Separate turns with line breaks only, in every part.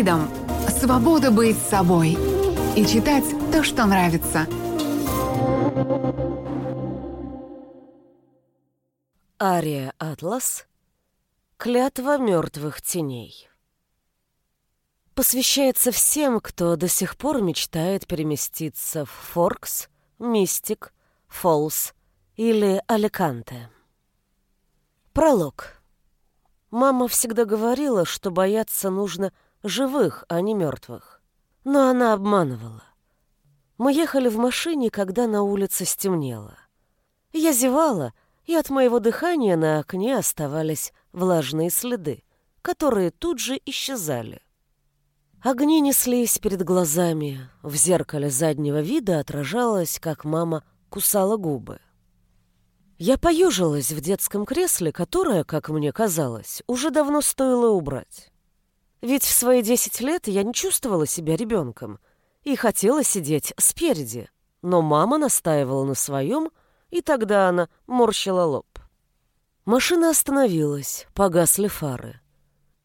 Freedom – свобода быть собой и читать то, что нравится.
Ария Атлас Клятва мертвых теней Посвящается всем, кто до сих пор мечтает переместиться в Форкс, Мистик, Фолс или Аликанте. Пролог. Мама всегда говорила, что бояться нужно живых, а не мертвых. Но она обманывала. Мы ехали в машине, когда на улице стемнело. Я зевала, и от моего дыхания на окне оставались влажные следы, которые тут же исчезали. Огни неслись перед глазами, в зеркале заднего вида отражалось, как мама кусала губы. Я поежилась в детском кресле, которое, как мне казалось, уже давно стоило убрать. Ведь в свои десять лет я не чувствовала себя ребенком и хотела сидеть спереди, но мама настаивала на своем, и тогда она морщила лоб. Машина остановилась, погасли фары.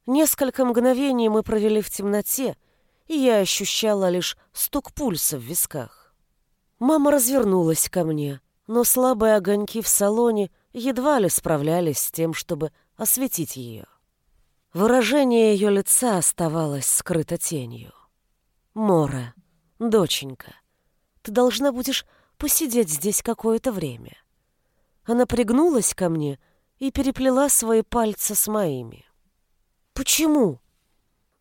Несколько мгновений мы провели в темноте, и я ощущала лишь стук пульса в висках. Мама развернулась ко мне, но слабые огоньки в салоне едва ли справлялись с тем, чтобы осветить ее. Выражение ее лица оставалось скрыто тенью. «Мора, доченька, ты должна будешь посидеть здесь какое-то время». Она пригнулась ко мне и переплела свои пальцы с моими. «Почему?»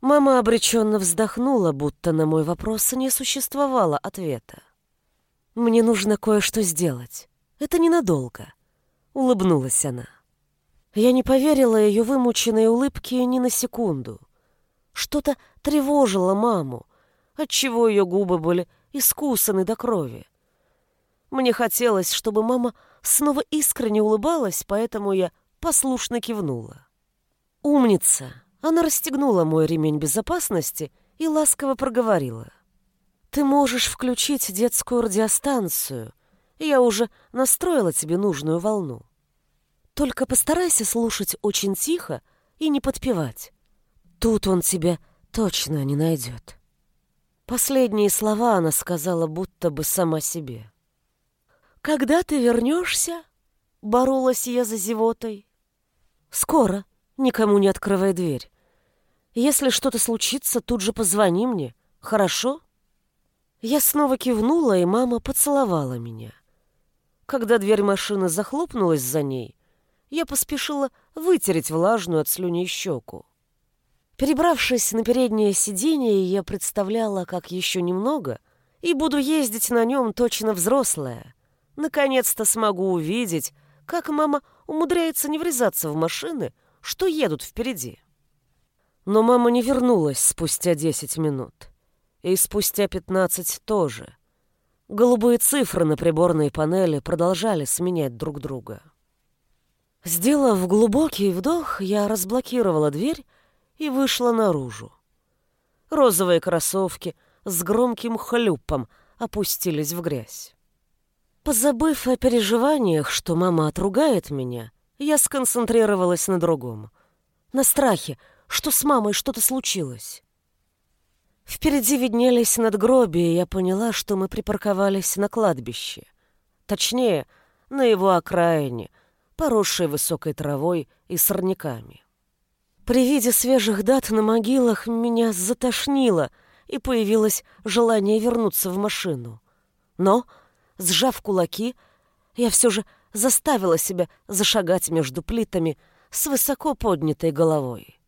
Мама обреченно вздохнула, будто на мой вопрос не существовало ответа. «Мне нужно кое-что сделать. Это ненадолго», — улыбнулась она. Я не поверила ее вымученной улыбке ни на секунду. Что-то тревожило маму, отчего ее губы были искусаны до крови. Мне хотелось, чтобы мама снова искренне улыбалась, поэтому я послушно кивнула. «Умница!» Она расстегнула мой ремень безопасности и ласково проговорила — ты можешь включить детскую радиостанцию. Я уже настроила тебе нужную волну. Только постарайся слушать очень тихо и не подпевать. Тут он тебя точно не найдет. Последние слова она сказала будто бы сама себе. «Когда ты вернешься?» — боролась я за зевотой. «Скоро, никому не открывай дверь. Если что-то случится, тут же позвони мне, хорошо?» Я снова кивнула, и мама поцеловала меня. Когда дверь машины захлопнулась за ней, я поспешила вытереть влажную от слюней щеку. Перебравшись на переднее сиденье, я представляла, как еще немного, и буду ездить на нем точно взрослая. Наконец-то смогу увидеть, как мама умудряется не врезаться в машины, что едут впереди. Но мама не вернулась спустя десять минут и спустя пятнадцать тоже. Голубые цифры на приборной панели продолжали сменять друг друга. Сделав глубокий вдох, я разблокировала дверь и вышла наружу. Розовые кроссовки с громким хлюпом опустились в грязь. Позабыв о переживаниях, что мама отругает меня, я сконцентрировалась на другом. На страхе, что с мамой что-то случилось. Впереди виднелись надгробия, и я поняла, что мы припарковались на кладбище. Точнее, на его окраине, поросшей высокой травой и сорняками. При виде свежих дат на могилах меня затошнило, и появилось желание вернуться в машину. Но, сжав кулаки, я все же заставила себя зашагать между плитами с высоко поднятой головой.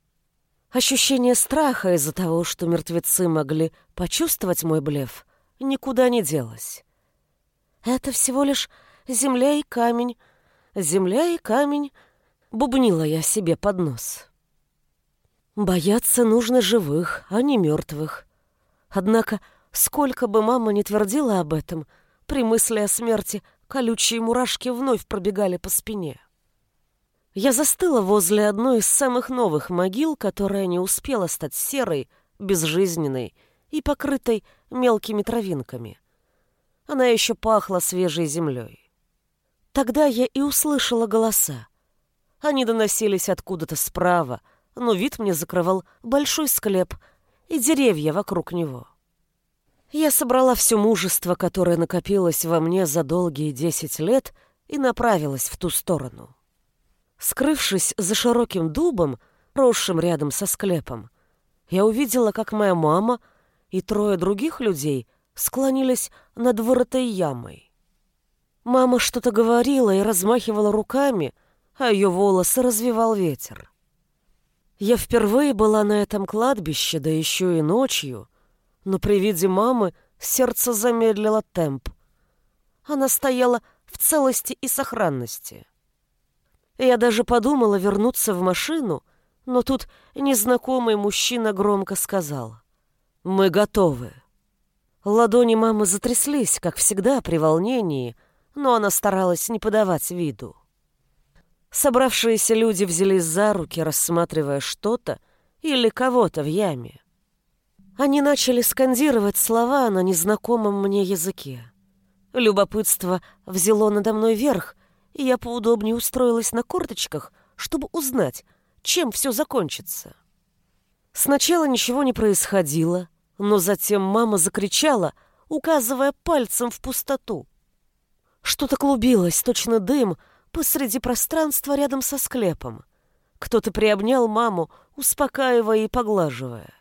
Ощущение страха из-за того, что мертвецы могли почувствовать мой блеф, никуда не делось. Это всего лишь земля и камень, земля и камень, бубнила я себе под нос. Бояться нужно живых, а не мертвых. Однако, сколько бы мама ни твердила об этом, при мысли о смерти колючие мурашки вновь пробегали по спине. Я застыла возле одной из самых новых могил, которая не успела стать серой, безжизненной и покрытой мелкими травинками. Она еще пахла свежей землей. Тогда я и услышала голоса. Они доносились откуда-то справа, но вид мне закрывал большой склеп, и деревья вокруг него. Я собрала все мужество, которое накопилось во мне за долгие десять лет, и направилась в ту сторону. Скрывшись за широким дубом, росшим рядом со склепом, я увидела, как моя мама и трое других людей склонились над вырытой ямой. Мама что-то говорила и размахивала руками, а ее волосы развивал ветер. Я впервые была на этом кладбище, да еще и ночью, но при виде мамы сердце замедлило темп. Она стояла в целости и сохранности. Я даже подумала вернуться в машину, но тут незнакомый мужчина громко сказал «Мы готовы». Ладони мамы затряслись, как всегда, при волнении, но она старалась не подавать виду. Собравшиеся люди взялись за руки, рассматривая что-то или кого-то в яме. Они начали скандировать слова на незнакомом мне языке. Любопытство взяло надо мной верх, и я поудобнее устроилась на корточках, чтобы узнать, чем все закончится. Сначала ничего не происходило, но затем мама закричала, указывая пальцем в пустоту. Что-то клубилось, точно дым, посреди пространства рядом со склепом. Кто-то приобнял маму, успокаивая и поглаживая.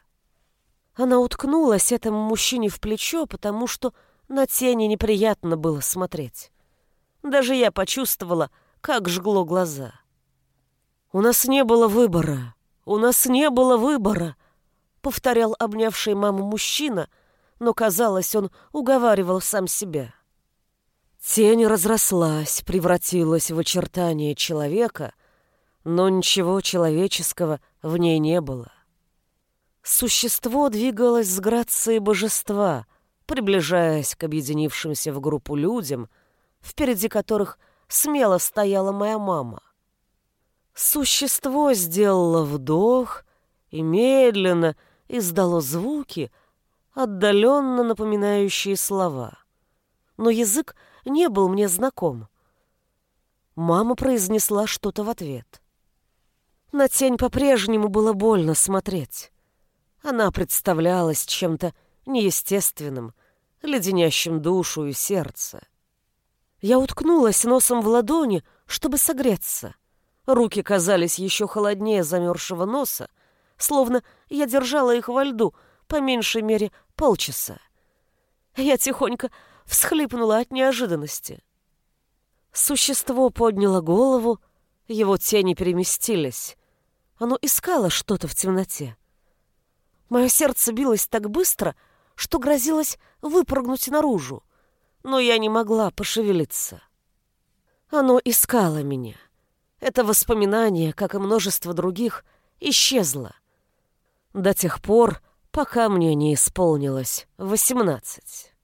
Она уткнулась этому мужчине в плечо, потому что на тени неприятно было смотреть. Даже я почувствовала, как жгло глаза. «У нас не было выбора! У нас не было выбора!» повторял обнявший маму мужчина, но, казалось, он уговаривал сам себя. Тень разрослась, превратилась в очертание человека, но ничего человеческого в ней не было. Существо двигалось с грацией божества, приближаясь к объединившимся в группу людям, впереди которых смело стояла моя мама. Существо сделало вдох и медленно издало звуки, отдаленно напоминающие слова. Но язык не был мне знаком. Мама произнесла что-то в ответ. На тень по-прежнему было больно смотреть. Она представлялась чем-то неестественным, леденящим душу и сердце. Я уткнулась носом в ладони, чтобы согреться. Руки казались еще холоднее замерзшего носа, словно я держала их во льду по меньшей мере полчаса. Я тихонько всхлипнула от неожиданности. Существо подняло голову, его тени переместились. Оно искало что-то в темноте. Мое сердце билось так быстро, что грозилось выпрыгнуть наружу, но я не могла пошевелиться. Оно искало меня. Это воспоминание, как и множество других, исчезло. До тех пор, пока мне не исполнилось восемнадцать.